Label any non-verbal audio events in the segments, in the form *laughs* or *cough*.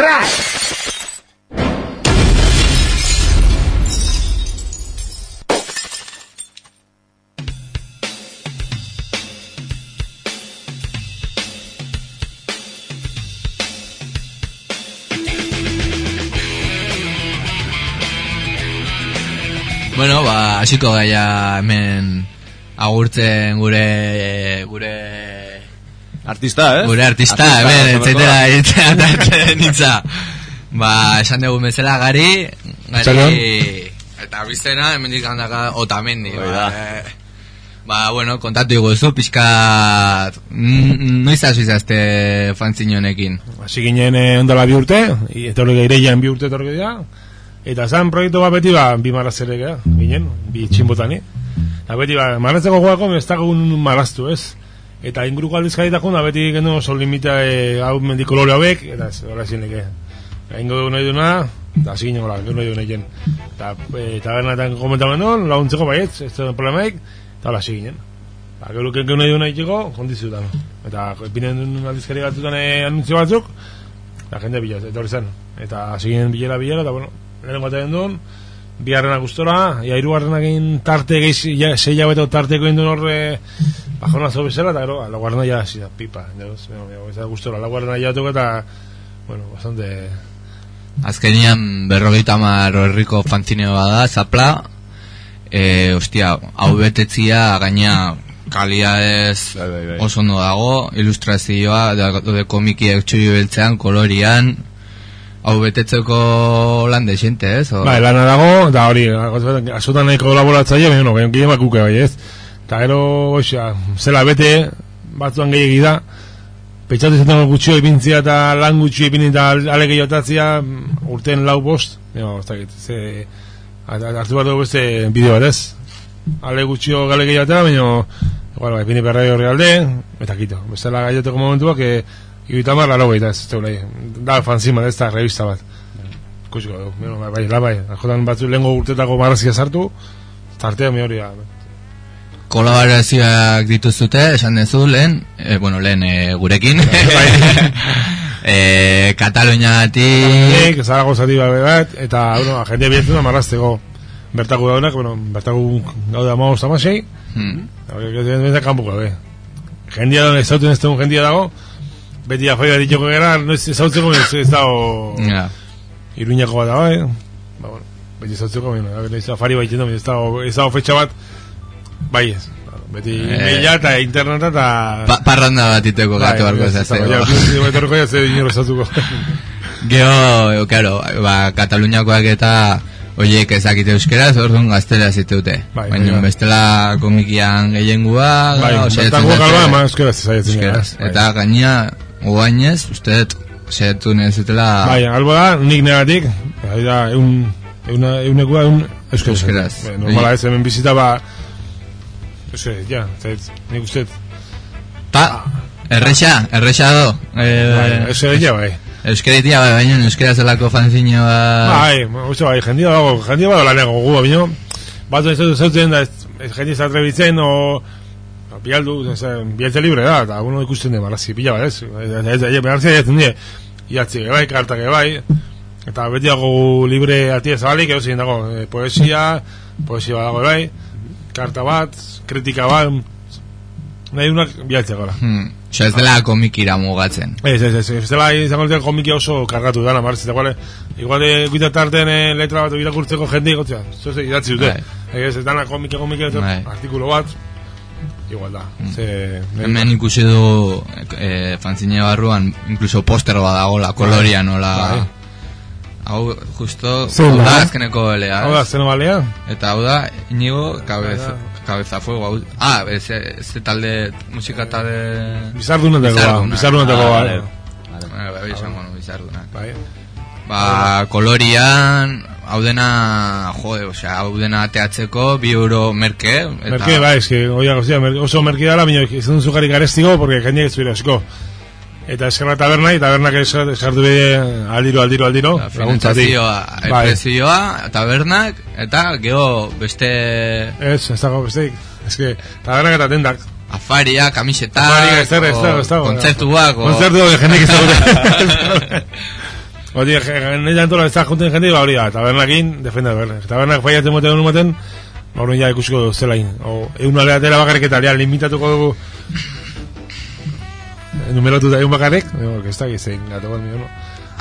Crash! Bueno, ba, hasiko gaia hemen agurtzen gure gure Artista, eh? gure artista, hemen etzetera nitza. Ba, esan dugu bezala gari, gari eta biztena hemendik handaka otamendi. Ba, da. eh, ba, bueno, kontatu iguzu, pixka mm, noiz hasi zazte fanzin honekin. Hasi ginen eh, ondala bi urte, etorri ireian bi urte etorri dira, eta zan proiektu bat beti ba, bi gara, ginen, bi txinbotani. Eta beti ba, maratzeko goako ez dagoen maraztu ez. Eta inguruko aldizkaritako da beti gendu oso limita e, hau mendi kolore hauek, eta ez, hola ezin leke. Ingo du nahi duna, eta hasi ginen gero nahi du nahi gen. Eta e, tabernaetan komentamen duen, laguntzeko baietz, ez da problemaik, eta hola hasi ginen. Ba, gero kenko nahi du nahi txeko, kondizutan. Eta epinen duen aldizkari batzutan e, anuntzio batzuk, La jende bila, etorri zen. Eta hasi ginen bilera bilera, eta bueno, lehenengo batean duen, biharrena gustora, ia hirugarrenak egin tarte gehiz, ja, sei jabeteko tarteko egin duen horre, bajona zo bezala, eta gero, laugarrena ja hasi da, pipa. Entonces, bueno, ez da gustora, laugarrena jabeteko eta, bueno, bastante... Azkenian berrogeita mar herriko fanzineo bada, zapla, e, ostia, hau betetzia gaina kalia ez Bai, bai, bai. oso ondo dago, ilustrazioa, de komikiek txuri beltzean, kolorian, hau betetzeko lan desente, ez? O, Ba, lana dago, eta hori, azotan nahiko kolaboratzaile, baina, no, gehien bakuke bai, ez? Eta gero, oxa, zela bete, batzuan gehiagi da, pentsatu izaten gutxio ipintzia eta lan gutxio ipini eta ale gehiotatzia urten lau bost, jo, ez dakit, ze, hart- hartu bat dugu beste bideo bat ez? Ale gutxio gale gehiotea, baina, igual, ba, ipini berrai horri alde, eta kito, bestela gaioteko momentuak, e, irutamar laro gaita ez, teulai, da fanzima ez da revista bat. Ikusiko dugu, bai, bai, bai, askotan batzu lehengo urtetako marrazkia sartu, tartea mi hori da. Kolaborazioak dituzute, esan dezu lehen, e, bueno, lehen e, gurekin, *laughs* *laughs* e, Kataluniatik, zati bai bat, eta, bueno, jende biletzen da marrazteko. Bertako daunak, bueno, bertako gaude amagoz tamasei, hmm, hori ez kanpuko, be. Jendia da, ezauten ez dugun jendia dago, beti afai bat ditoko gara, no ez ezautzeko ez, ez dago ja. iruñako bat da, bai, ba, bueno, beti ezautzeko, bueno, ez afari da, ez dago, ez dago fetxa bat, bai ez, beti Eh. maila eta interneta eta... Pa, parranda bat iteko gatu barko bai, zazte. Ja, etorriko ja, ze dinero ezautuko. Gero, claro, ba, Kataluniakoak eta oiek ezakite euskeraz, orduan gaztela zitute. Bai, Baina bai, bai. bestela komikian gehiengua, Bai, bertako zate- galba, ma euskeraz zaiatzen gara. euskeraz. Bai. Eta gaina, oainez, uste dut, saiatu nezutela Bai, albo da, nik negatik, bai da, eun, euna, eunekua, eun euskeraz. Euskeraz. Bai, normala ez, hemen bizita ba, euskera, ja, zait, nik uste, Pa, erresa, erresa do. bai, Eh, euskera ja, bai. Euskeritia, bai, baina euskera zelako fanzino Bai, uste, bai, jendia dago, jendia bado laneko gu, baina, bat ez dut zautzen da, ez, ez jendia ez atrebitzen, o, bialdu, ez, bialtze libre da, eta uno ikusten de marrazi pila bat, ez, ez, ez, ez, marrazi jatzen die, iatzi, bai, kartak, bai, eta beti dago libre atia zabalik, edo zein dago, eh, poesia, poesia dago, bai, karta bat, kritika bat, nahi unak bialtzea gara. Hmm. Osa ez dela komikira mugatzen. Ez, ez, ez, ez dela izango dut komiki oso kargatu dana, marzi, eta guale, igual de guita tarten eh, letra bat irakurtzeko jende igotzea, zo ze idatzi dute. Bai. Ez, ez dana komiki, komiki, ez, Bai. artikulo bat, igual da. Ze, Hemen ikusi du e, fanzine barruan, incluso poster bat dagoela, koloria nola... Bai. Hau, justo, hau da? azkeneko belea. Hau da, zeno balea? Eta hau da, inigo, cabeza, cabeza fuego. Hau, ah, ez, ez talde, musika talde... Bizardunetako, Bizarduna. bizardunetako, Ah, bai. Bai, bai, esango nu, bizarduna. Bai. Ba, kolorian, hau dena, jode, osea, hau dena ateatzeko, bi euro merke. Eta, Merke, bai, eske, oia, oso merke dara, baina izan duzu jarri garestiko, porque jendeak ez zuira esko. Eta eskerra taberna, tabernak eskartu bide aldiro, aldiro, aldiro. laguntzati. Finantzazioa, Bai. prezioa, tabernak, eta gero beste Ez, ez dago besteik. Eske, tabernak eta tendak. afaria, kamiseta, Afaria, ez dago, ez dago, ez dago. kontzertuak, o- Kontzertu de jendeak ez dago. *laughs* Hori, nahi jantola ez da junten jende, ba hori da, tabernakin, defenda berre. Tabernak faiatzen moten honu moten, ba hori ja ikusiko zelain. O, egun alea bakarrik eta alea limitatuko dugu numeratu da egun bakarrik, no, ez da gizein, gato bat mio, no.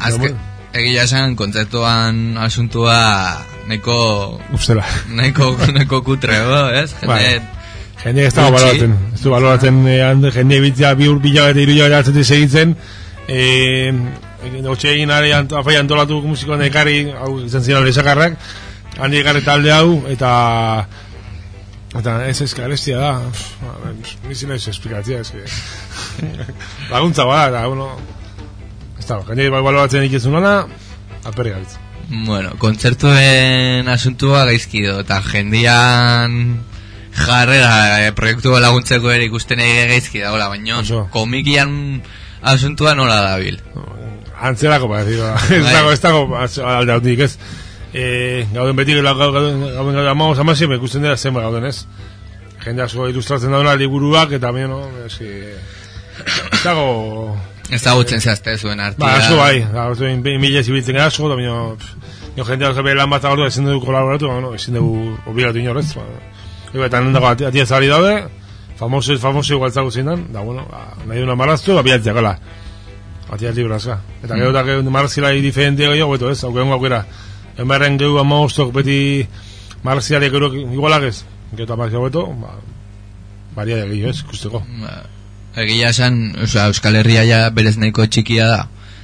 Azke, egia esan, kontzertuan asuntua neko... Ustela. Neko, *laughs* neko kutrego, ez? Jende, Bai. Jende ez dago baloratzen, ez du baloratzen, eh, jende bitzia bi ur bila eta iru jabera atzeti segitzen, eh, Otxe egin ari ant, afai antolatu musikoan ekarri, hau izan ziren hori sakarrak, handi ekarri talde hau, eta eta ez ez garestia da, nizien ez esplikatzia, ez que *laughs* laguntza bada, eta bueno, ez da, jende bai baloratzen ikizun lana, alperri gaitz. Bueno, kontzertuen asuntua gaizkido, eta jendian jarrera eh, proiektu laguntzeko ere ikusten ege gaizki dagoela, baina Oso. komikian asuntua nola dabil. Antzerako, ba, *laughs* ez dago, ez dago alde hautik, ez. E, gauden beti, gauden gauden gauden gauden amamos amasi, ikusten dira zenba gauden, ez. Jende asko ilustratzen dauna liburuak, eta baina, no, ez. Ez dago... Ez da gutzen zehazte zuen artia. Ba, asko bai, da, asko mila zibiltzen gara asko, da, baina... Jo, jende asko bere lan bat agortu, ezin dugu kolaboratu, ba, no, ezin dugu obligatu inorrez, ba. Ego, eta nendako ati- atia zari daude, famoso, famoso igual zago zindan, da, bueno, ba, nahi duna marraztu, ba, bialtzea, gola. Atia libra aska. Eta gero da, gero marrazilai diferente gehiago, beto ez, auken aukera. Enbarren gero amagostok beti marrazilari gero igualak ez. Gero marrazilai beto, ba, baria da gehiago ez, ikusteko. Ba, Egia esan, osea, Euskal Herria ja berez nahiko txikia da.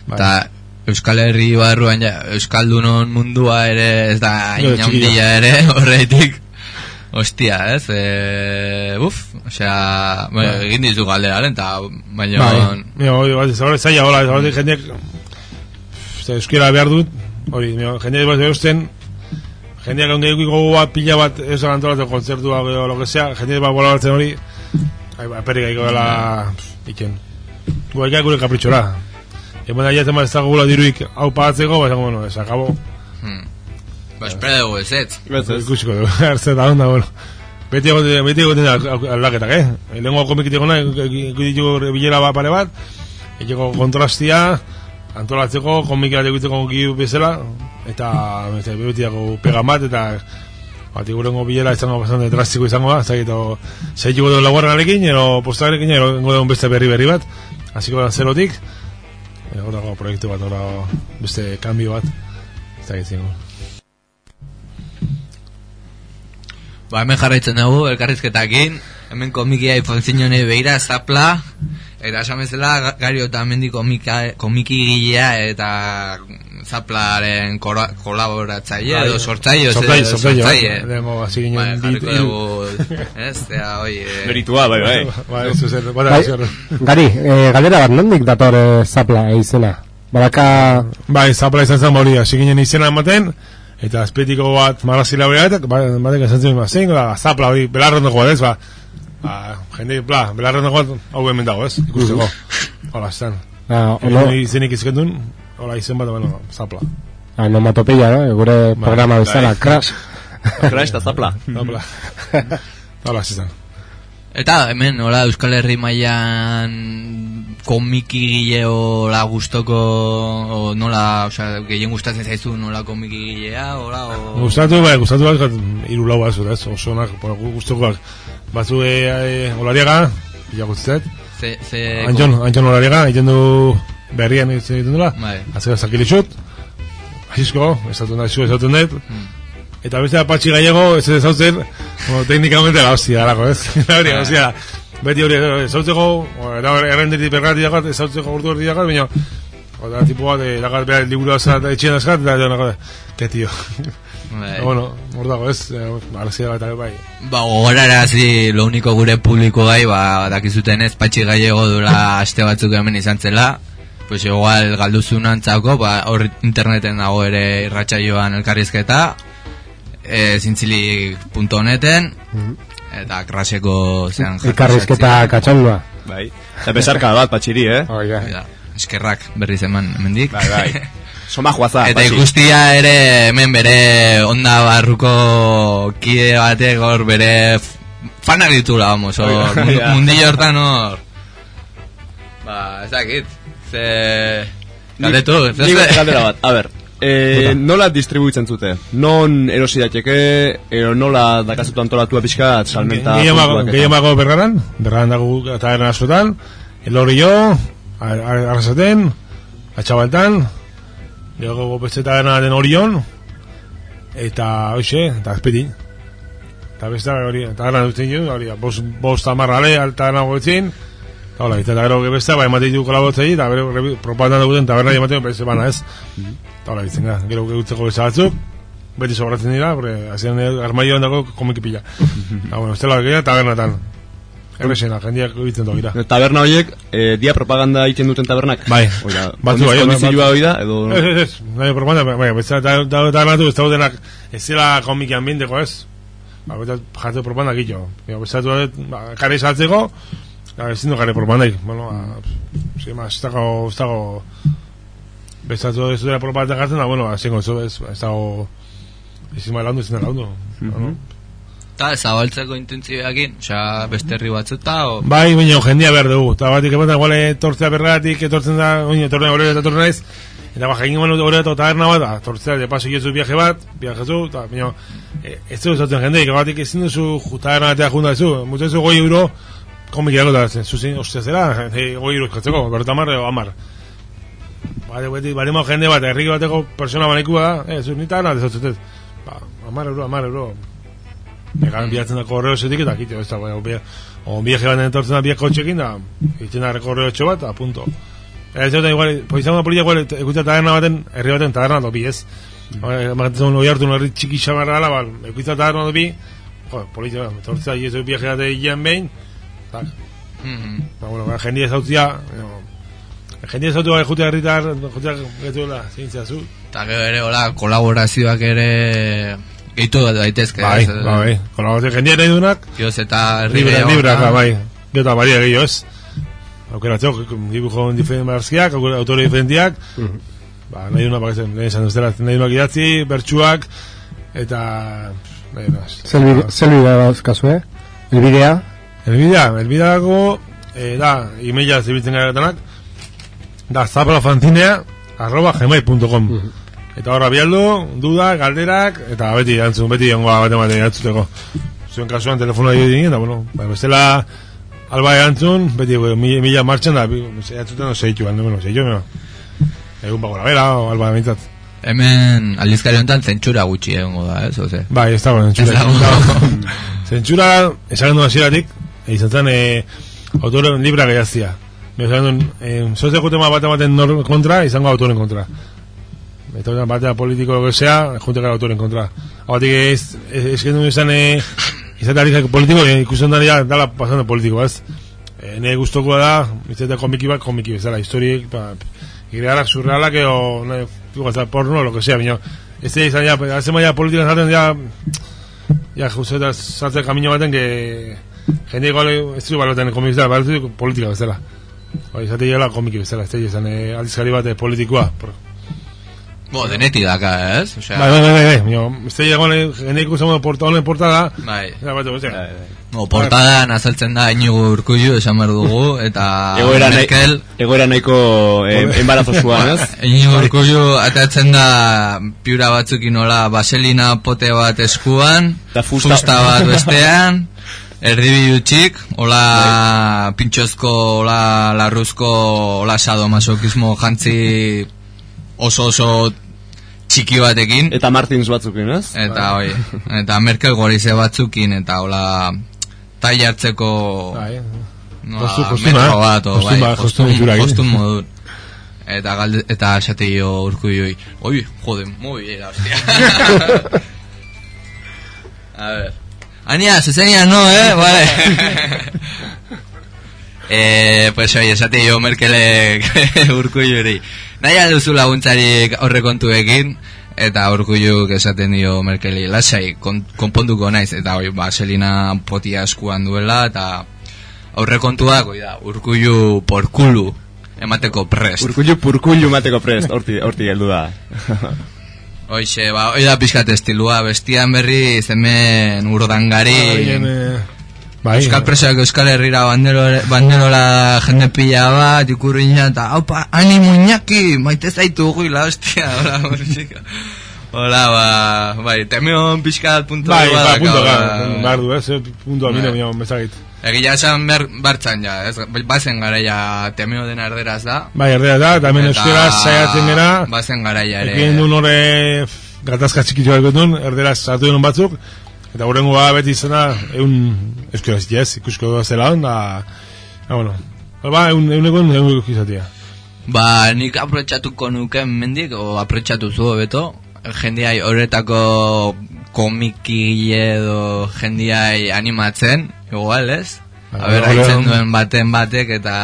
Bai. Eta Euskal Herri barruan ja, Euskaldunon mundua ere ez da inaundia ere, *laughs* horretik. Ostia, ez? E, uf, osea, bueno, Bai. egin dizu galdera, eta baina... Bai, mira, hori, bai, zaila, hola, zaure jendeak, uste, euskera behar dut, hori, jendeak bat behuzten, jendeak onge eukiko bat, pila bat, ez da antolatzen kontzertua, o lo que sea, jendeak bat bolatzen hori, ai, ba, perrik aiko dela, iken. Guaikak gure kapritxora. Eman da jaten bat ez dago gula diruik hau pagatzeko, ba, esango, bueno, ez akabo, Hmm. Ba, espera dugu ez ez. Ez, ez. ikusiko dugu, *laughs* hartze da onda, bueno. Beti egoten, beti egoten da aldaketak, eh? Lehenko komikit egona, ikuditu bilera bat pare bat, egiko kontrastia, antolatzeko, komiki bat egiteko bezala, eta beste, beti dago pega bat, eta bat igurengo bilera izango bastante drastiko izango da, zait, o, zaituko duen laguarrarekin, ero postarekin, ero ingo duen beste berri berri bat, hasiko da zerotik, e, hor dago proiektu bat, hor dago beste kanbio bat, ez da gitzen. Ba, hemen jarraitzen dugu, elkarrizketakin, hemen komikia ifonzinone beira, zapla, eta esan bezala, Ga- gario eta hemendi komika, komiki gilea eta zaplaren kolaboratzaile, edo sortzaile, Sortzaile, edo sortzaile, sortzaile. bai. Lehenengo hasi ginen Bai, dugu, ez, ea, oi, Meritua, bai, bai. Ba, *laughs* Bai, gari, eh, galdera bat, nondik dator eh, zapla izena? Badaka, Bai, zapla izan zen hori, hasi ginen izena ematen, eta azpetiko bat marazila hori bat, ba, batek esan zen, ba, zein, zapla hori, belarrondo bat, ez, ba, ba, jende, bla, belarrondo bat, hau hemen dago, ez, ikusteko. Hola, estan. ah, Ono, ono, izenik izkendun, hola, izen bat, bueno, zapla. onomatopeia, no? gure programa bezala, bai. crash. Crash eta zapla. Zapla. Hola, izan. Eta hemen, hola, Euskal Herri mailan komiki gileo la gustoko o nola, osea, gehien gustatzen zaizu nola komiki gilea, hola, o... Gustatu, bai, gustatu bat, iru lau bat, ez, oso onak, bueno, Batzu, e, e, olariaga, pila guztiet, Ze, ze... Anjon, Anjon olariaga, egiten du berrian egiten dula, Bai. Atzera zakilixut, Asisko, esaten da, zu esaten dut, Hmm. eta beste patxi gallego, ez ez zautzen, bueno, teknikamente la hostia, darako, ez? La hori, hostia, beti hori, eh, zautzeko, eta errendetik bergati dakat, ez zautzeko urtu erdi dakat, baina, Oda, tipo bat, eh, dakat behar liburu azat, etxien azkat, eta jo, nago, ke tio. Bai. *laughs* bueno, hor dago, ez, eh, arazia eta bai. Ba, gogorarazi lo único gure publiko gai, ba, dakizuten ez, patxi gallego dula aste batzuk hemen izan zela, pues igual galduzun antzako, ba, hor interneten dago ere irratsaioan elkarrizketa, e, zintzilik.neten, eta kraseko zean Elkarrizketa katxandua. Bai. Eta besarka bat, patxiri, eh? Oiga. Ja, eskerrak berriz eman hemendik. Bai, bai. *laughs* Soma juaza, Eta patxi. ikustia ere hemen bere onda barruko kide batek hor bere fanak ditula, vamos, hor, *laughs* mundillo hortan hor. Ba, ez dakit, ze... Galdetu, ez Nik ez? galdera bat, a ber E, nola distribuitzen zute? Non erosi daiteke, ero nola dakazutu antolatua pixka, salmenta Gehiamago eta- gehiamago bergaran, bergaran dago taberna askotan, Elorio, Ar- Ar- Arrasaten, Atxabaltan, gero beste taberna den Orion, eta hoxe, eta azpeti. Eta beste hori, taberna duten jo, hori, bost, bost amarra ale, taberna goetzin, eta hola, eta gero beste, bai, ematen du kolabotzei, eta rebi- propaganda duguten taberna ematen beste bana ez. Eta hola, ditzen gara, gero gutzeko beste batzuk, beti sobratzen dira, porque hasian armaioan dago komiki pila. *laughs* Ah, bueno, estela gehiago tabernatan. Errexena, jendeak egiten dira. Taberna horiek, e, dia propaganda egiten duten tabernak? Bai. Oida, Batzu, bai, kondizioa batzu. hori da, edo... Ez, ez, ez, nahi propaganda, bai, beste da da tabernatu ez daudenak ez zela komiki ambienteko ez. Ba, bete jarte propaganda gillo. Beste dut, ba, kare saltzeko, ba, ezin du kare propagandaik. Bueno, ba, sí, ma, ez dago, ez dago, dut ez dut propaganda jartzen, da, bueno, asengo, ez, ez, dago, ezin ma laundu, ezin da laundu. Bueno. Eta zabaltzeko intentzioakin, osea, beste herri batzuta, o... Bai, baina jendia behar dugu. Eta batik ematen, igual etortzea berratik, etortzen da, oin, etortzen horre eta etortzen naiz. Eta ba, jakin guen horre eta taberna bat, ba, etortzea, de paso iezu viaje bat, viajezu, eta baina, e, ez du esaten jendeik, batik ezin duzu ju- taberna batea junta duzu. Mutu duzu goi euro, komik dago da, zuzin, ostia zera, goi euro eskatzeko, berta amar, edo amar. Bale, beti, bale jende bat, herri bateko persona banikua da, eh, zu nita, nahi dezatzutez. Ba, amar euro, amar euro, Egan bilatzen da korreo zetik eta kito, ez da, bai, obia, o viaje bat entortzen da biak kotxekin da, itzen da korreo txo bat, a punto. Ez da, igual, poizan da polilla, igual, ekutza taberna baten, herri baten taberna dobi, ez? Magatzen zuen oi hartu, herri txiki xamarra ala, bal, ekutza taberna dobi, jo, polilla, entortzen da, iezu viaje bat egin behin, tak, Mhm. ba, bueno, ba, jendia zautzia, jendia zautu bai jutea herritar, jutea getuela, zintzea zu. Eta gero ere, hola, kolaborazioak ere gehitu daitezke. Bai, ez? bai, bai, kolaborazio jendia nahi dunak, Kioz eta gehiago, libre, eta- bai. Gero eta baria gehiago ez. Aukeratzeko, dibujo diferente marazkiak, aukera- autore diferentiak. Ba, nahi duna bakatzen, nahi esan duzera, nahi dunak idatzi, bertsuak, eta... Duna. Zelbidea dauzkazu, eh? Elbidea, Elbidea, elbidea dago, eh, da, emaila zibiltzen garetanak, da, zaplafantinea, arroba gmail.com. Eta horra bialdu, duda, galderak, eta beti erantzun, beti jongoa bate bate erantzuteko. Zuen kasuan telefonoa jo dinen, eta bueno, ba, bestela alba erantzun, beti bueno, mila, mila martxan da, erantzuten no zeitu, no, no, zeitu, no. Egun bago bera, o alba mintzat. Hemen aldizkari honetan zentsura gutxi egongo da, ez, oze? Bai, ez dago, Ez zentsura. dago. *laughs* Zentsura, esan du hasieratik, e, izan zen, e, autoren libra gehiazia. Esan duen, e, sozio jutema bat ematen kontra, izango autoren kontra. Eta hori batea politiko lo que sea, junte gara autoren kontra. Hau batik ez, ez, ez genuen izan, e, izan da politiko, e, ikusten da dala pasando politiko, ez? E, ne guztokoa da, izate komiki bat, komiki bezala, historiek, ba, irrealak, surrealak, o, ne, porno, lo que sea, baina, ez da izan, ya, hace maia politika zaten, ya, ja, justo eta kamino baten, que jende igual ez du baloten komik bezala, baloten politika bezala. Ba, izate gela komiki bezala, ez da izan eh, aldizkari bat eh, politikoa. Por... Bo, deneti daka, ez? Osea, Bai, bai, bai, bai, ez da gela jende ikusten modu porta, honen portada, bai. eta bat, ez da, Bo, portadan azaltzen da Inigo Urkullu esan behar dugu, eta *laughs* Egoera, nahi, Merkel... egoera nahiko eh, embarazosuan, ez? *laughs* Inigo Urkullu atatzen da piura batzukin nola baselina pote bat eskuan, Eta fusta- bat *laughs* bestean, erdibi utxik, hola pintxozko, hola larruzko, hola sadomasokismo jantzi oso oso txiki batekin. Eta Martins batzukin, ez? Eta hoi, eta Merkel gorize batzukin, eta hola tai hartzeko bai, metro eh? bat, o, bai, modun. *laughs* Eta galde, eta esate jo urkuioi, oi, jode, muy bien, hostia. *laughs* A ver. Ania, zezenia no, eh, vale. *laughs* eh, pues oi, esate jo Merkelek urkuiori. Nahi alduzu laguntzarik aurrekontuekin, eta urkulluk esaten dio Merkeli, lasai, kon, konponduko naiz, eta hoi, ba, selina potia eskuan duela, eta aurrekontuak, oi da, urkullu porkulu emateko prest. Urkullu purkullu mateko prest, horti, horti heldu da. *laughs* Hoixe, ba, hoi da pixkat estilua, bestian berri zemen urdangari, eh, Bai, Euskal presoak Euskal Herrira banderola, banderola jende pila bat, ikurriña, eta haupa, animo Iñaki, maite zaitu guila, hostia, *laughs* hola, musika. Hola, ba, bai, temeon pixkat puntu Bai, ba, punto, ba. gara, behar du, ez, punto Bai. amino, mino, mezagit. Egia esan ber, bartzan ja, ez, bazen garaia temeo dena erderaz da. Bai, erdea da, eta hemen euskera saiatzen gera, Bazen garaia ere. Ekin duen hori gatazka txikitu duen, erderaz sartu batzuk, eta horrengoa beti izena, egun euskera zitzez, ikusko zela hon, da, da, bueno, ba, egun egun egun egun izatea. Ba, nik aprotxatuko nuken mendik, o aprotxatu zu beto, jendiai horretako komikile edo jendiai animatzen, igual ez? Ba, A ber, hori- haitzen duen baten batek eta...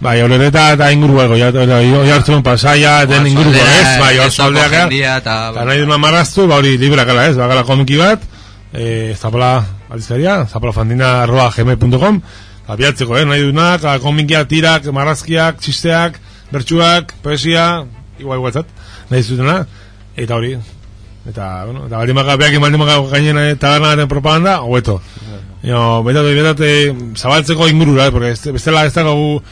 Bai, horreta eta inguruko, ja, ja, hartzen pasaia, den inguruko, ez, bai, hor soldeak, eta... eta nahi duen marraztu, ba, hori librakala, ez, bagala komiki bat, e, zapala aldizkaria, zapalafandina arroa gmail.com, eta bihatzeko, eh, nahi duenak, a, komikia, tirak, marrazkiak, txisteak, bertsuak, poesia, igual, igual zat, nahi zutena, eta hori, eta, bueno, eta baldin baka, beak baldin baka gainen eh, taberna baten propaganda, hobeto. Jo, betate, betate, zabaltzeko ingurura, eh, porque bestela ez dago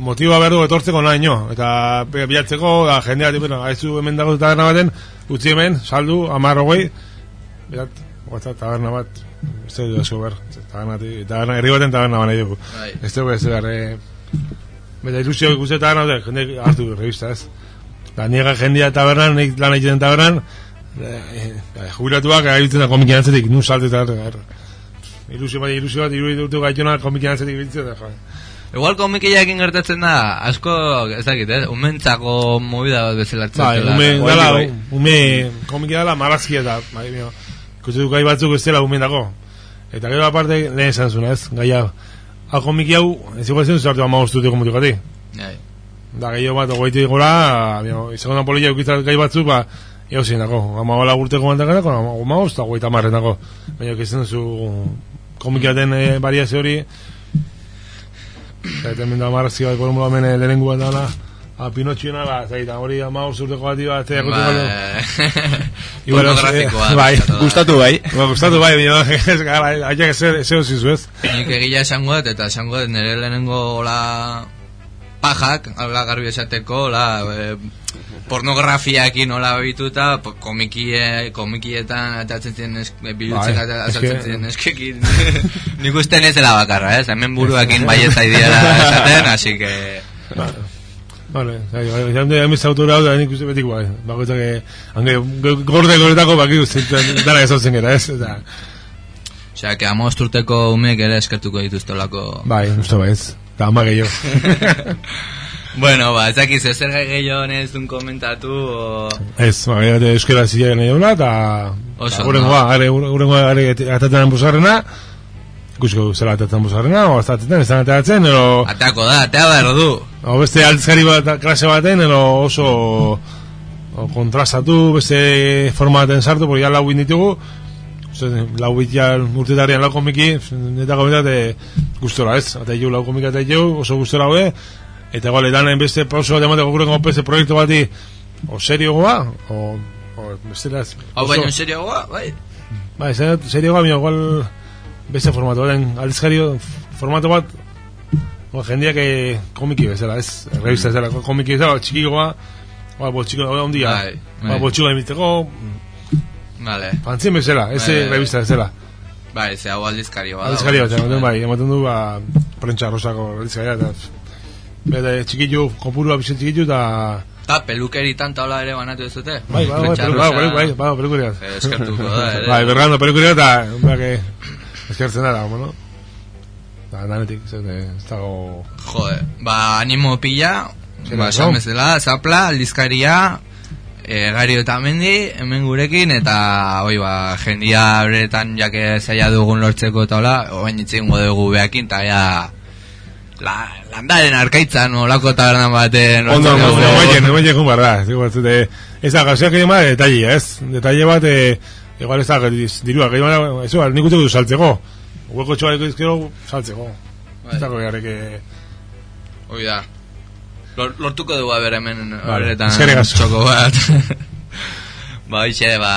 motiboa behar du etortzeko nahi nio, eta be- bilatzeko, da, jendea, bueno, haizu hemen dago baten, utzi hemen, saldu, amar hogei, berat, guatzat, taberna bat, ez dut esko behar, taberna, taberna, herri baten taberna bat nahi dugu. Bai. Ez dugu ez behar, eh, beta ilusio ikuste taberna, dut, jende hartu revista, ez? Da, niega jendea tabernan, nik lan egiten tabernan, eh, eh, jubilatuak, ahitzen da komikian atzetik, nun saltu eta, er, ilusio bat, ilusio bat, iruditu dut gaitona komikian atzetik biltzen, da, joan. Igual komikiakin gertatzen da, asko, ez dakit, eh? Umentzako movida bat bezala Bai, ume, dala, bai. ume, komiki dala marrazki eta, bai, ikusten du gai batzuk ez dela ume dago. Eta gero aparte, lehen esan zuen, ez, gai hau. Komiki hau, ez igual zen zartu ama ustutiko mutikati. Bai. Da, gehiago bat, gora, mio, izango da polilla eukizat gai batzuk, ba, Ego zein dako, ama hola urteko mantakarako, ama hosta goita marren dako. Baina, kizten zu komikiaten e, variazio hori, eta hemen da marrazki bat, por hemen eh, lehenengu bat dana, a Pinotxioena, ba, zaita, hori ama urteko bat, ba, eta Ba, *laughs* Igual, eh, *laughs* bai. Gustatu bai. Ba, gustatu bai, baina, *laughs* ez gara, aiak ez zeu zizu ez. Nik egia esango dut, eta esango dut nire lehenengo hola pajak, hola garbi esateko, hola e, pornografiakin hola bituta, komikie, komikietan atatzen ziren esk, e, bilutzen Bai, atatzen ziren eskekin. Nik uste nezela bakarra, ez? Hemen buruakin baietza idiara esaten, así que... Vale, bai, bai, bai, bai, emiz autora hau da nik uste betik bai. Bakoitzak, eh, hange, gorde goretako baki uste, dara ezautzen gara, ez? Eta, Osea, que amosturteko umeek ere eskertuko dituztolako... bai, uste bai ez. Eta ama gehiago. *laughs* Bueno, ba, ez dakiz, ezer gai gehiago ez dun komentatu, o... Ez, ba, gara, euskera zila nahi daula, eta... Oso, Urengoa, are, urengoa, are, atatzen ikusiko zela atatzen bosgarrena, o atatzen, ez da atatzen, ero... Atako da, atea behar du. O beste aldizkari bat, klase baten, ero oso o, kontrastatu, beste forma baten sartu, porque ya lau ditugu, lau bit ja urtetarian lau komiki, eta gomendat, e, gustora ez, eta jo lau komika eta jo, oso gustora hoe, eta gole, danen beste pauso bat emateko gure beste proiektu bati, o serio goa, o, o bestela ez. Hau baino serio goa, bai. Bai, serio goa, igual beste formato baten, aldizkario formato bat, o, jendeak e, komiki bezala, ez, revista bezala, komiki bezala, txikigoa, ba, boltxiko, ondia, Bai, ba, bai. boltxiko emiteko, Vale. fantzien bezala, ez Bai, bai, bai. revista bezala. Bai, ze hau aldizkari bada. Aldizkaria bat, ematen, bai, ematen du, ba, prentsa rosako aldizkaria, eta, bete, txikitu, kopurua bizet txikitu, eta, Ta pelukeri tanta hola ere banatu ez dute? bai, bai, bai, Prentsa pelu- bai, rosa- bai, bai, bai, pelikuria. Eh, Eskertuko da, ere. Bai, berrando pelikuria, eta, beak, eskertzen dara, bueno, da, danetik, ez, ez dago, Jode, ba, animo pila, Zer ba, esan bezala, zapla, aldizkaria, e, gario eta mendi, hemen gurekin, eta, oi, ba, jendia horretan, jake zaila dugun lortzeko eta hola, oain itzingo dugu beakin, eta ja, la, landaren arkaitzan, olako taberna baten, Ondo, lortzeko ondo, dugu. omaien, omaien jun barra, digo, ez dute, ez da, gauzak egin detalle, ez, da, dirua, egin bat, ez da, nik uste du saltzeko, hueko txoa izkero, saltzeko, Bai. ez dago garek, eh, Hoi da. Lor, lortuko dugu haber hemen Vale, horretan asko. txoko bat. *laughs* ba, hoxe, ba,